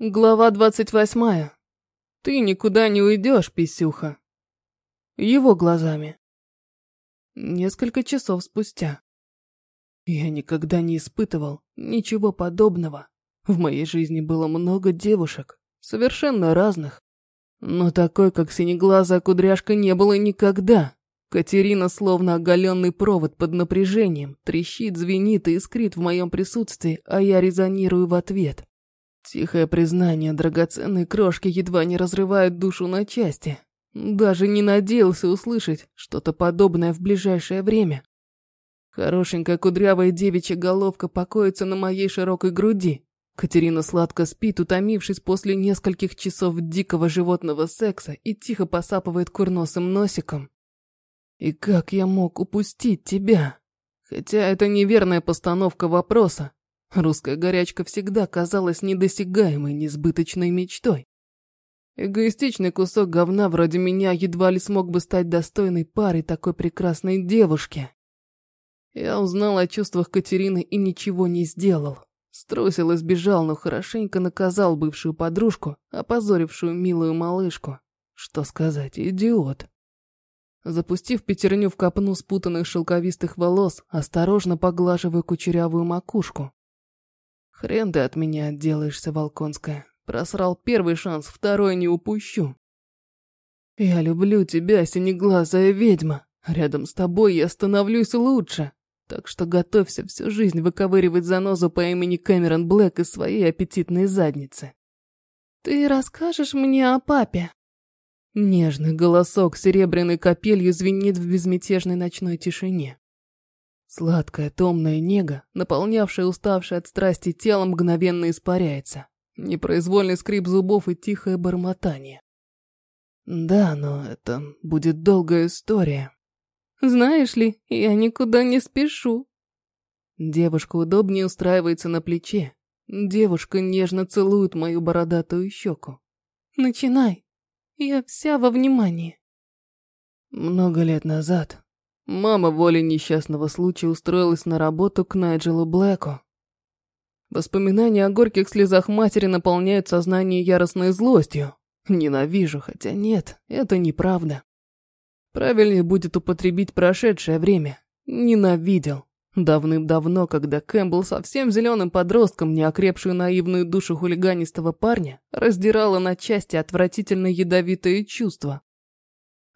Глава двадцать восьмая. Ты никуда не уйдешь, писюха. Его глазами. Несколько часов спустя. Я никогда не испытывал ничего подобного. В моей жизни было много девушек, совершенно разных. Но такой, как синеглазая кудряшка, не было никогда. Катерина, словно оголенный провод под напряжением, трещит, звенит и искрит в моем присутствии, а я резонирую в ответ. Тихое признание драгоценной крошки едва не разрывает душу на части. Даже не надеялся услышать что-то подобное в ближайшее время. Хорошенькая кудрявая девичья головка покоится на моей широкой груди. Катерина сладко спит, утомившись после нескольких часов дикого животного секса и тихо посапывает курносым носиком. И как я мог упустить тебя? Хотя это неверная постановка вопроса. Русская горячка всегда казалась недосягаемой, несбыточной мечтой. Эгоистичный кусок говна вроде меня едва ли смог бы стать достойной парой такой прекрасной девушки. Я узнал о чувствах Катерины и ничего не сделал. Струсил и сбежал, но хорошенько наказал бывшую подружку, опозорившую милую малышку. Что сказать, идиот. Запустив пятерню в копну спутанных шелковистых волос, осторожно поглаживаю кучерявую макушку. Хрен ты от меня отделаешься, Волконская. Просрал первый шанс, второй не упущу. Я люблю тебя, синеглазая ведьма. Рядом с тобой я становлюсь лучше. Так что готовься всю жизнь выковыривать занозу по имени Кэмерон Блэк из своей аппетитной задницы. Ты расскажешь мне о папе? Нежный голосок серебряной капелью звенит в безмятежной ночной тишине. Сладкая, томная нега, наполнявшая уставшее от страсти тело, мгновенно испаряется. Непроизвольный скрип зубов и тихое бормотание. Да, но это будет долгая история. Знаешь ли, я никуда не спешу. Девушка удобнее устраивается на плече. Девушка нежно целует мою бородатую щеку. Начинай. Я вся во внимании. Много лет назад Мама волей несчастного случая устроилась на работу к Найджелу Блэку. Воспоминания о горьких слезах матери наполняют сознание яростной злостью. Ненавижу, хотя нет, это неправда. Правильнее будет употребить прошедшее время. Ненавидел. Давным-давно, когда Кэм был совсем зеленым подростком, неокрепшую наивную душу хулиганистого парня раздирала на части отвратительно ядовитые чувства.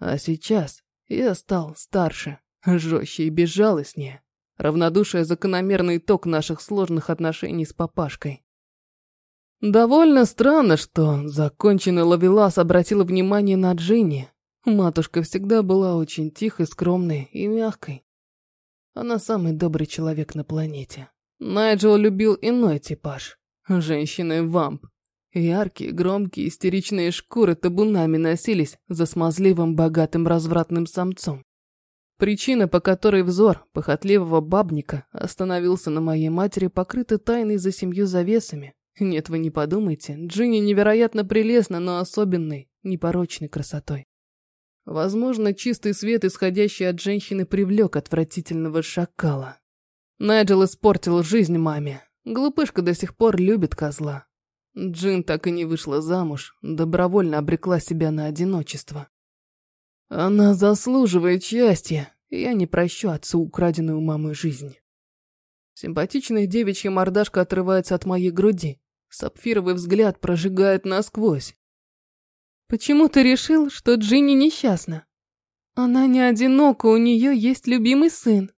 А сейчас я стал старше, жестче и безжалостнее. Равнодушие – закономерный итог наших сложных отношений с папашкой. Довольно странно, что законченный Лавелас обратила внимание на Джинни. Матушка всегда была очень тихой, скромной и мягкой. Она самый добрый человек на планете. Найджел любил иной типаж. Женщины-вамп, Яркие, громкие, истеричные шкуры табунами носились за смазливым, богатым, развратным самцом. Причина, по которой взор похотливого бабника остановился на моей матери, покрыта тайной за семью завесами. Нет, вы не подумайте, Джинни невероятно прелестна, но особенной, непорочной красотой. Возможно, чистый свет, исходящий от женщины, привлек отвратительного шакала. Найджел испортил жизнь маме. Глупышка до сих пор любит козла. Джин так и не вышла замуж, добровольно обрекла себя на одиночество. Она заслуживает счастья, и я не прощу отцу украденную мамы жизнь. Симпатичная девичья мордашка отрывается от моей груди. Сапфировый взгляд прожигает насквозь. Почему ты решил, что Джинни несчастна? Она не одинока, у нее есть любимый сын.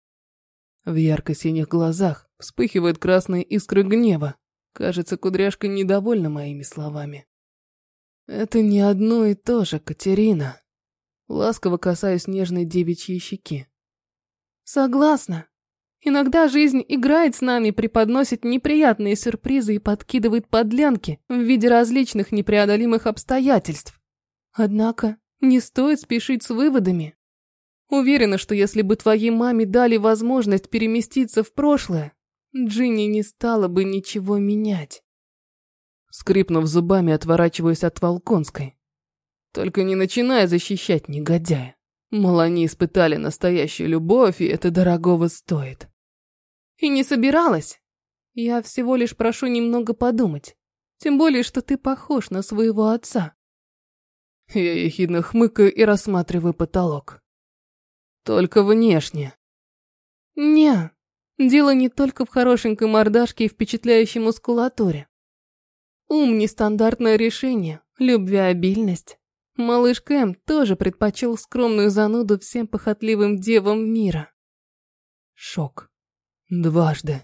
В ярко-синих глазах вспыхивают красные искры гнева. Кажется, кудряшка недовольна моими словами. Это не одно и то же, Катерина. Ласково касаюсь нежной девичьей щеки. Согласна. Иногда жизнь играет с нами, преподносит неприятные сюрпризы и подкидывает подлянки в виде различных непреодолимых обстоятельств. Однако не стоит спешить с выводами. Уверена, что если бы твоей маме дали возможность переместиться в прошлое, Джинни не стала бы ничего менять. Скрипнув зубами, отворачиваюсь от Волконской. Только не начинай защищать негодяя. Мол, они испытали настоящую любовь, и это дорогого стоит. И не собиралась. Я всего лишь прошу немного подумать. Тем более, что ты похож на своего отца. Я ехидно хмыкаю и рассматриваю потолок. Только внешне. Не, дело не только в хорошенькой мордашке и впечатляющей мускулатуре. Ум – нестандартное решение, любвеобильность. Малыш Кэм тоже предпочел скромную зануду всем похотливым девам мира. Шок. Дважды.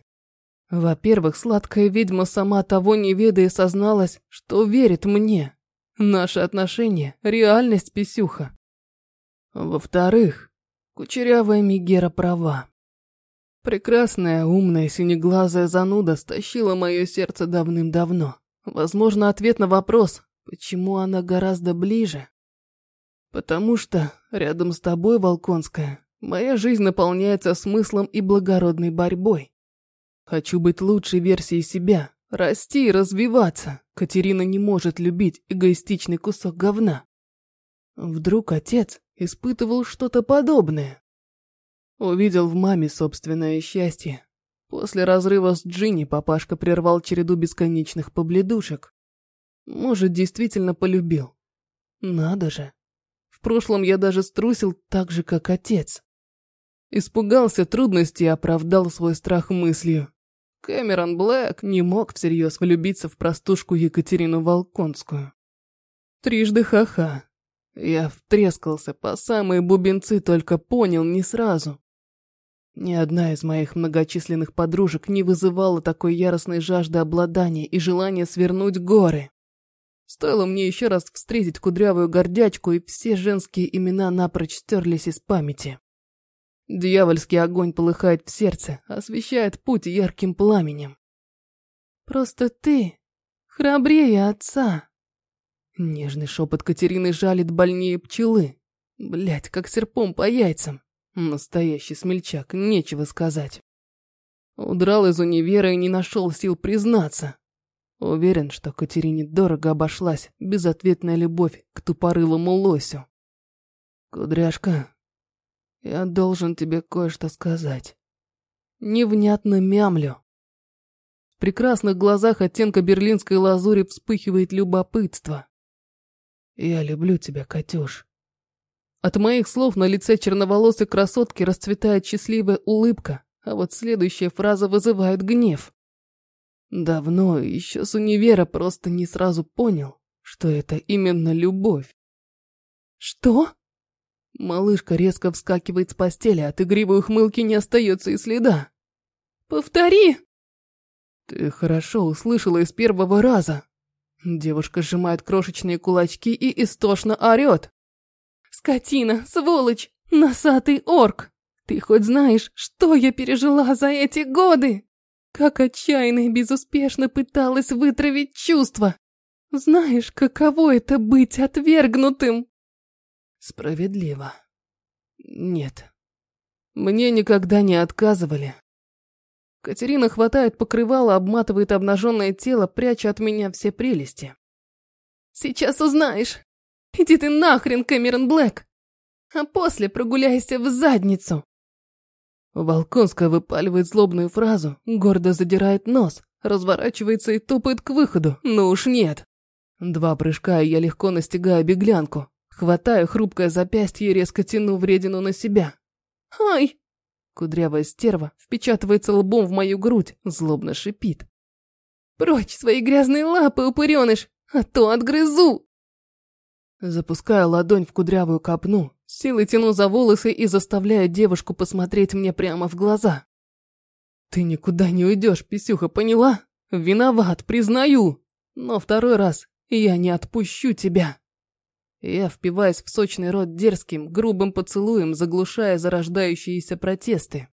Во-первых, сладкая ведьма сама того не ведая созналась, что верит мне. Наши отношения – реальность писюха. Во-вторых, кучерявая Мигера права. Прекрасная, умная, синеглазая зануда стащила мое сердце давным-давно. Возможно, ответ на вопрос, почему она гораздо ближе. Потому что рядом с тобой, Волконская, моя жизнь наполняется смыслом и благородной борьбой. Хочу быть лучшей версией себя, расти и развиваться. Катерина не может любить эгоистичный кусок говна. Вдруг отец испытывал что-то подобное. Увидел в маме собственное счастье. После разрыва с Джинни папашка прервал череду бесконечных побледушек. Может, действительно полюбил. Надо же. В прошлом я даже струсил так же, как отец. Испугался трудностей и оправдал свой страх мыслью. Кэмерон Блэк не мог всерьез влюбиться в простушку Екатерину Волконскую. Трижды ха-ха. Я втрескался по самые бубенцы, только понял не сразу. Ни одна из моих многочисленных подружек не вызывала такой яростной жажды обладания и желания свернуть горы. Стоило мне еще раз встретить кудрявую гордячку, и все женские имена напрочь стерлись из памяти. Дьявольский огонь полыхает в сердце, освещает путь ярким пламенем. Просто ты храбрее отца. Нежный шепот Катерины жалит больнее пчелы. Блять, как серпом по яйцам. Настоящий смельчак, нечего сказать. Удрал из универа и не нашел сил признаться. Уверен, что Катерине дорого обошлась безответная любовь к тупорылому лосю. Кудряшка, я должен тебе кое-что сказать. Невнятно мямлю. В прекрасных глазах оттенка берлинской лазури вспыхивает любопытство. Я люблю тебя, Катюш. От моих слов на лице черноволосой красотки расцветает счастливая улыбка, а вот следующая фраза вызывает гнев. Давно, еще с универа, просто не сразу понял, что это именно любовь. «Что?» Малышка резко вскакивает с постели, от игривой ухмылки не остается и следа. «Повтори!» «Ты хорошо услышала из первого раза». Девушка сжимает крошечные кулачки и истошно орет. «Скотина, сволочь, носатый орк! Ты хоть знаешь, что я пережила за эти годы? Как отчаянно и безуспешно пыталась вытравить чувства! Знаешь, каково это быть отвергнутым?» Справедливо. Нет. Мне никогда не отказывали. Катерина хватает покрывало, обматывает обнаженное тело, пряча от меня все прелести. Сейчас узнаешь. Иди ты нахрен, Кэмерон Блэк. А после прогуляйся в задницу. Волконская выпаливает злобную фразу, гордо задирает нос, разворачивается и топает к выходу, но уж нет. Два прыжка, и я легко настигаю беглянку. Хватаю хрупкое запястье и резко тяну вредину на себя. «Ай!» Кудрявая стерва впечатывается лбом в мою грудь, злобно шипит. «Прочь свои грязные лапы, упыреныш, а то отгрызу!» Запускаю ладонь в кудрявую копну, силой тяну за волосы и заставляю девушку посмотреть мне прямо в глаза. «Ты никуда не уйдешь, писюха, поняла? Виноват, признаю. Но второй раз я не отпущу тебя». Я впиваюсь в сочный рот дерзким, грубым поцелуем, заглушая зарождающиеся протесты.